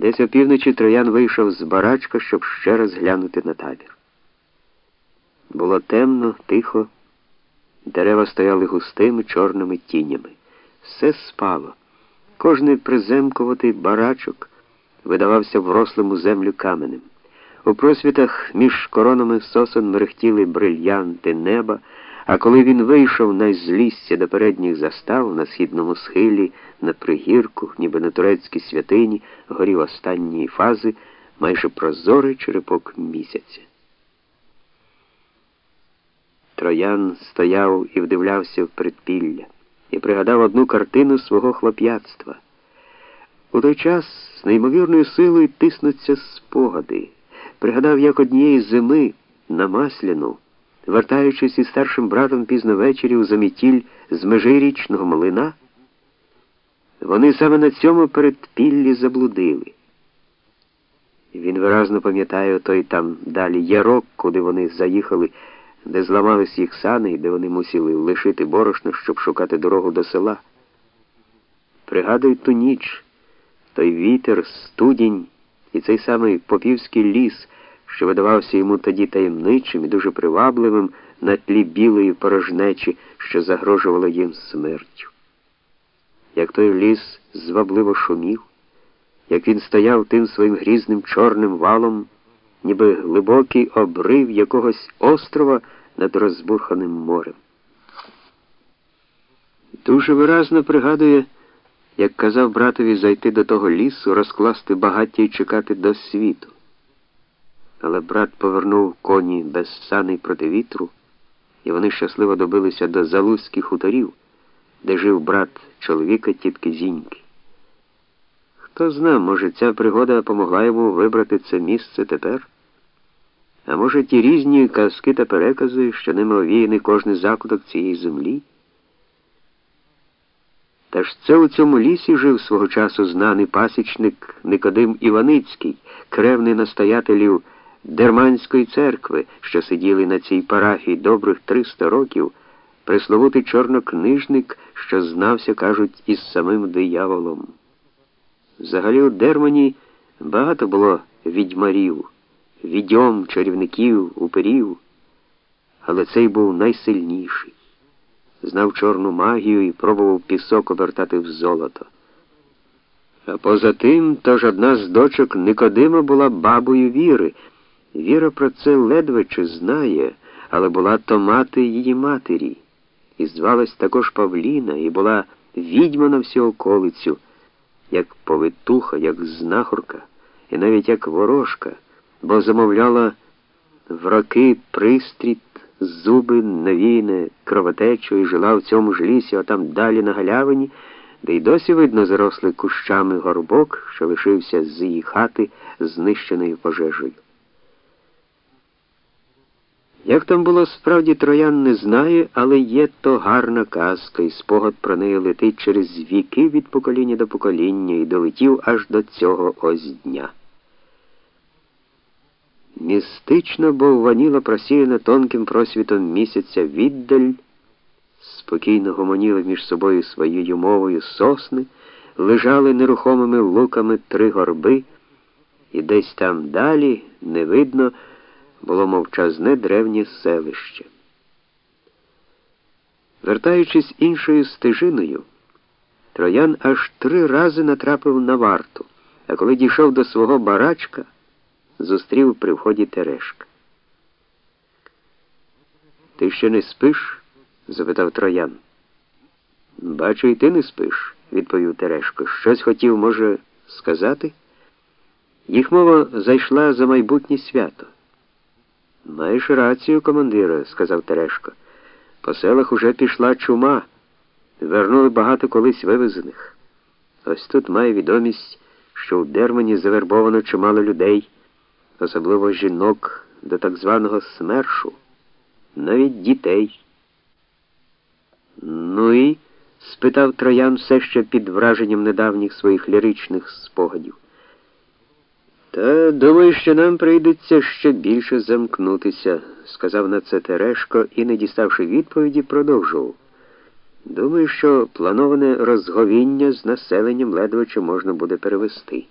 Десь опівночі троян вийшов з барачка, щоб ще раз глянути на табір. Було темно, тихо, дерева стояли густими чорними тінями. Все спало. Кожний приземкуватий барачок видавався врослим у землю каменем. У просвітах між коронами сосон мерехтіли брильянти неба, а коли він вийшов на злістя до передніх застав на східному схилі, на пригірку, ніби на турецькій святині, горів останньої фази майже прозорий черепок місяця. Троян стояв і вдивлявся в предпілля і пригадав одну картину свого хлоп'ятства. У той час з неймовірною силою тиснуться спогади. Пригадав, як однієї зими на Масляну, вертаючись із старшим братом пізно ввечері у замітіль з межирічного млина, вони саме на цьому передпіллі заблудили. Він виразно пам'ятає той там далі ярок, куди вони заїхали, де зламались їх сани і де вони мусили лишити борошно, щоб шукати дорогу до села. Пригадуй ту ніч, той вітер, студінь і цей самий попівський ліс, що видавався йому тоді таємничим і дуже привабливим на тлі білої порожнечі, що загрожувала їм смертю. Як той ліс звабливо шумів, як він стояв тим своїм грізним чорним валом, ніби глибокий обрив якогось острова над розбурханим морем. Дуже виразно пригадує, як казав братові зайти до того лісу, розкласти багаття і чекати до світу. Але брат повернув коні без сани проти вітру, і вони щасливо добилися до залузьких хуторів, де жив брат чоловіка тітки Зіньки. Хто зна, може, ця пригода помогла йому вибрати це місце тепер? А може, ті різні казки та перекази, що ними овіяний кожний закуток цієї землі? Та ж це у цьому лісі жив свого часу знаний пасічник Никодим Іваницький, кревний настоятелів Дерманської церкви, що сиділи на цій парафії добрих 300 років, присловутий чорнокнижник, що знався, кажуть, із самим дияволом. Взагалі у Дермані багато було відьмарів, відьом, чарівників, уперів, але цей був найсильніший знав чорну магію і пробував пісок обертати в золото. А поза тим, тож одна з дочок Никодима була бабою Віри. Віра про це ледве чи знає, але була то мати її матері, і звалась також Павліна, і була відьма на всю околицю, як повитуха, як знахорка, і навіть як ворожка, бо замовляла в роки пристріт зуби навійне кровотечу і жила в цьому ж лісі, а там далі на галявині, де й досі видно зарослий кущами горбок, що лишився з її хати, знищеною пожежею. Як там було справді троян не знає, але є то гарна казка, і спогад про неї летить через віки від покоління до покоління і долетів аж до цього ось дня. Містично бовваніла просіяна тонким просвітом місяця віддаль, спокійно гомоніли між собою своєю мовою сосни, лежали нерухомими луками три горби, і десь там далі, не видно, було мовчазне древнє селище. Вертаючись іншою стежиною, троян аж три рази натрапив на варту, а коли дійшов до свого барачка, зустрів при вході Терешка. Ти ще не спиш? запитав троян. Бачу, і ти не спиш, відповів Терешко. Щось хотів, може, сказати? Їх мова зайшла за майбутнє свято. Маєш рацію, командира, сказав Терешко. По селах уже пішла чума. Вернули багато колись вивезених. Ось тут має відомість, що в Дермані завербовано чимало людей особливо жінок до так званого смершу, навіть дітей. Ну і? спитав троян все ще під враженням недавніх своїх ліричних спогадів. Та думаю, що нам прийдеться ще більше замкнутися, сказав на це Терешко і, не діставши відповіді, продовжував. Думаю, що плановане розговіння з населенням ледве чи можна буде перевести.